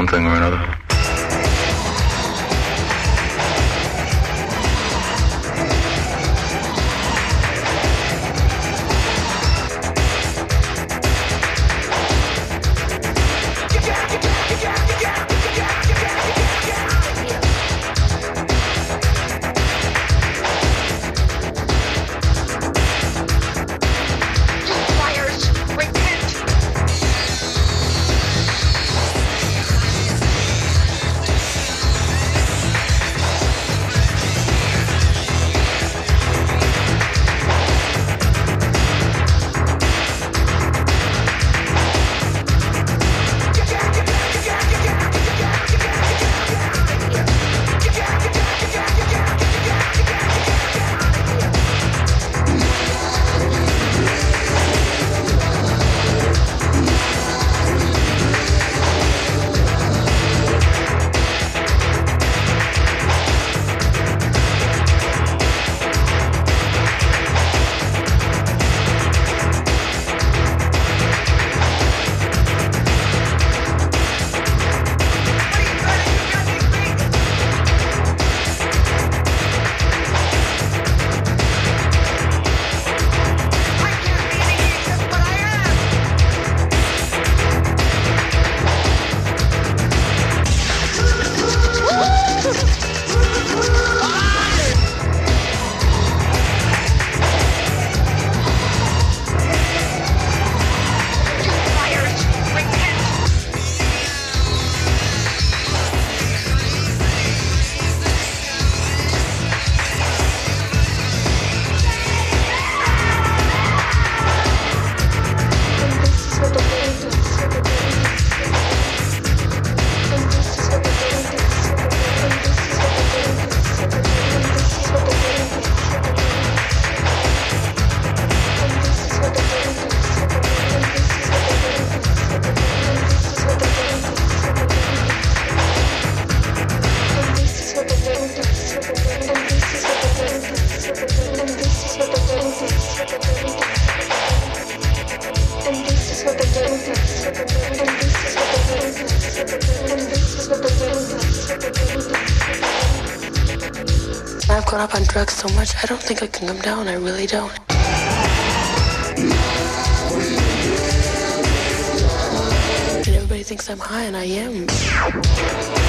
one thing or another. I don't think I can come down. I really don't. And everybody thinks I'm high, and I am.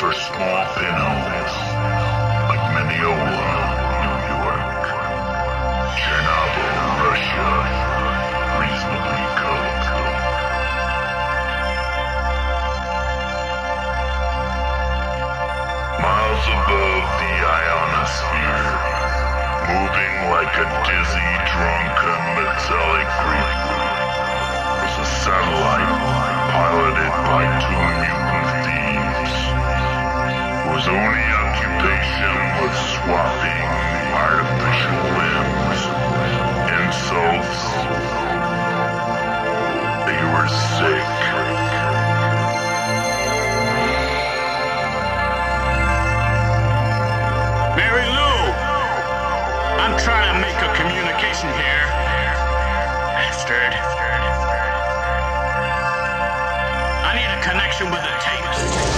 for small thin homes like Mineola, New York, Chernobyl, Russia, reasonably cold. Miles above the ionosphere, moving like a dizzy, drunken, metallic creep, was a satellite piloted by two mutant thieves was only occupation was swapping artificial limbs, insults. They were sick. Mary Lou, I'm trying to make a communication here. Bastard. I need a connection with the tapes.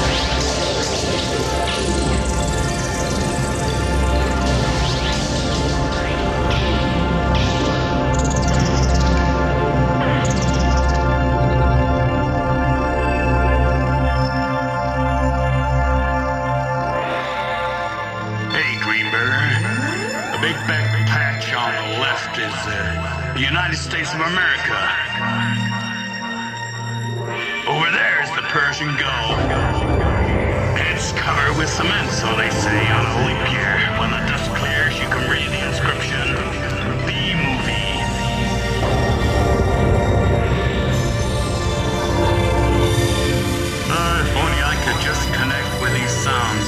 America. Over there is the Persian Gulf. It's covered with cement, so they say, on a leap year. When the dust clears, you can read the inscription. The movie. If only I could just connect with these sounds.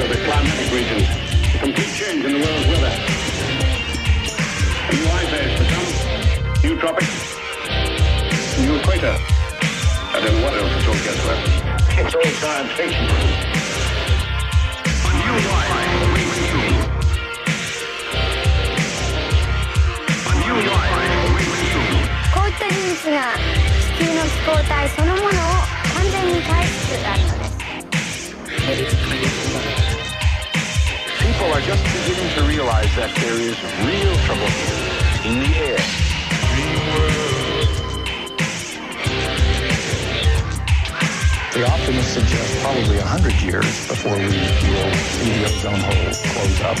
That would alter the climatic regions. A complete change in the world's weather. A new ice age for some, new tropics, new equator. I don't know what else it's all guesswork. It's all science fiction. A new life awaits you. A new life awaits you. こういった事実が地球の気候帯そのものを完全に変えつつあるのです People are just beginning to realize that there is real trouble here in the air. The optimists suggest probably 100 years before we will see the ozone hole close up.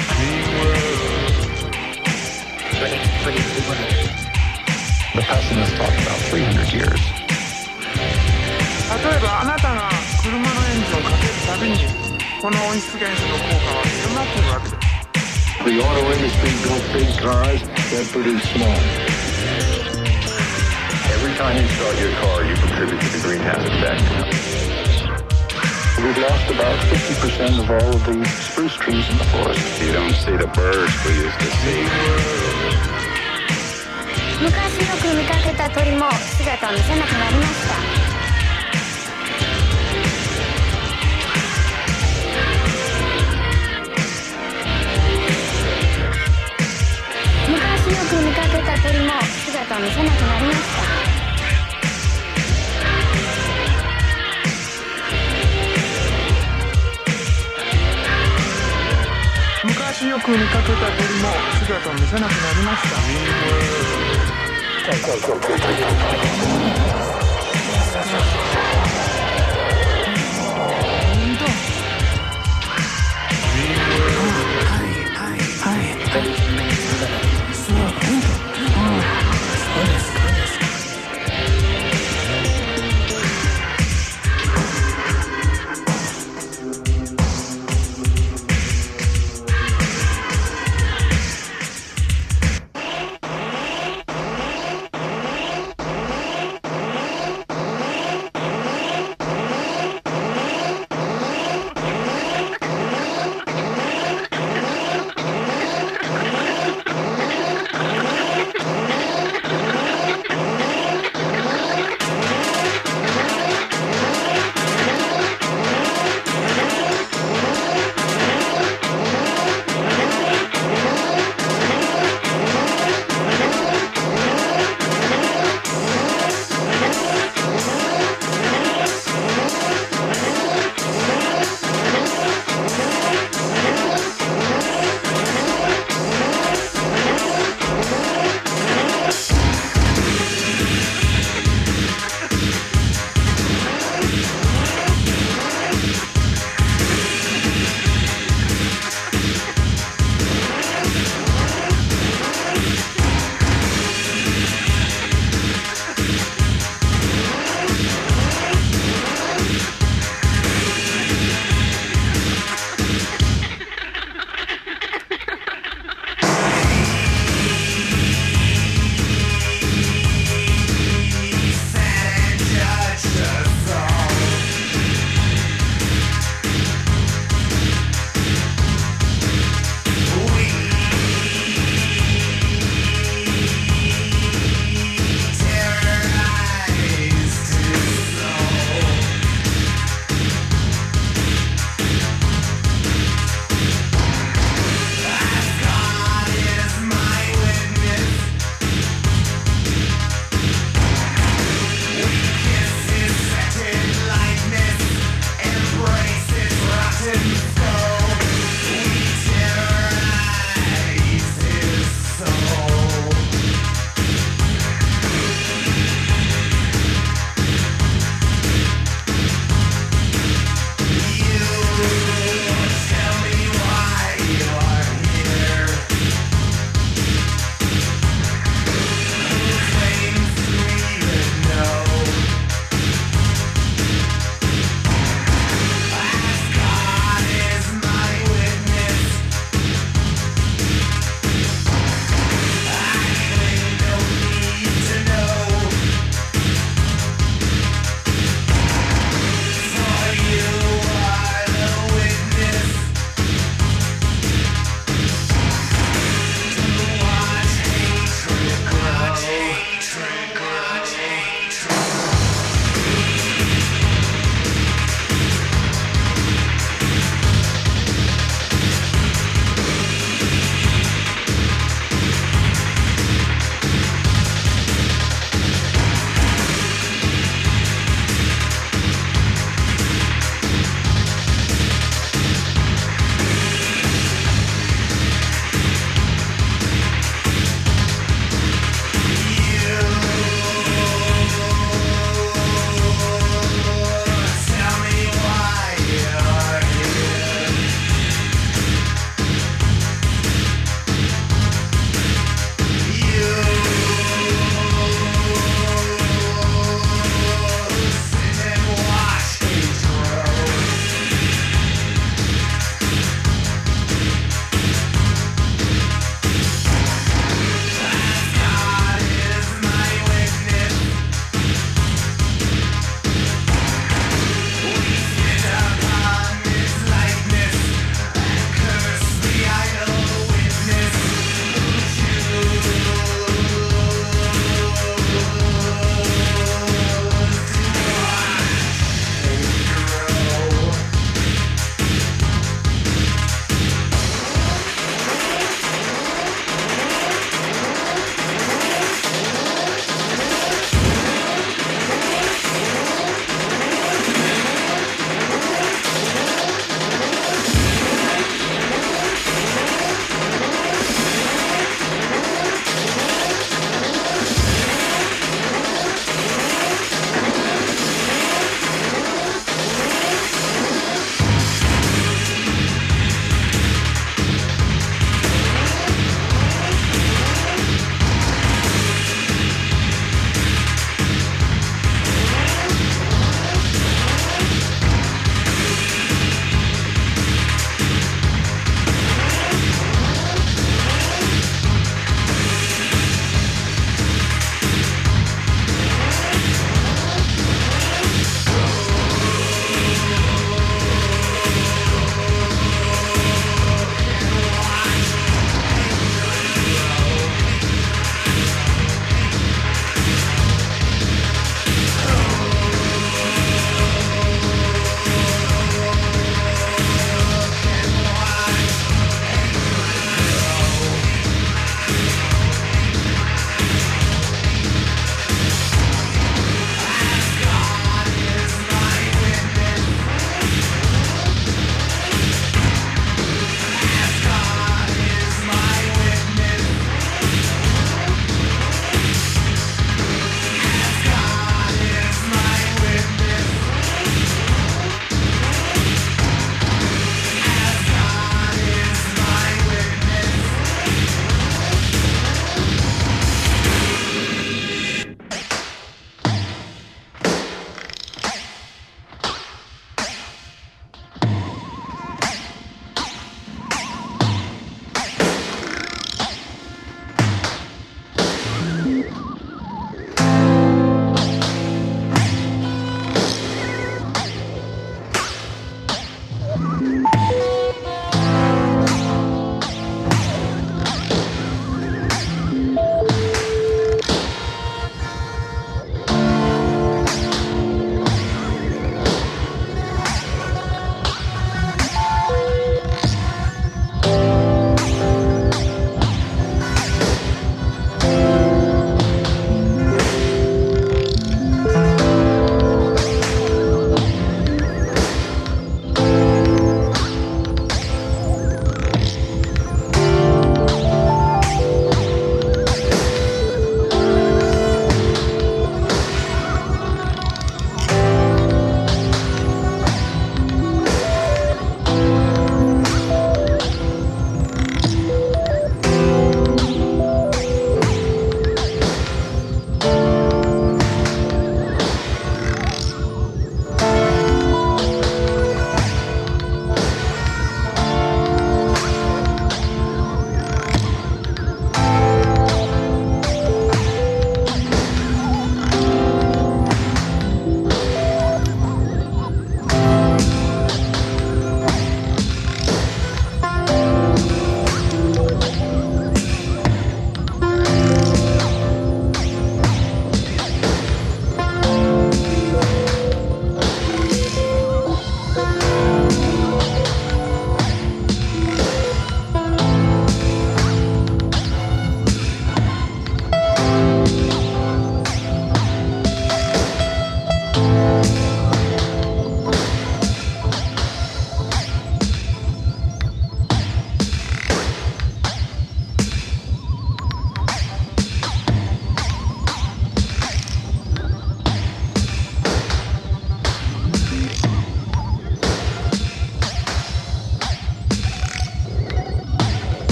The pessimists talk about 300 years. 例えばあなたが車のエンジンをかけるたびに この温室原子の効果は強まっているわけです The auto industry built big cars that produce smoke. Every time you start your car, you contribute to the greenhouse effect. We've lost about 50% of all of the spruce trees in the forest. You don't see the birds we used to see. 昔よく見かけた鳥も姿を見せなくなりました 見せなくなりました。昔よく見かけた鳥も姿を見せなくなりました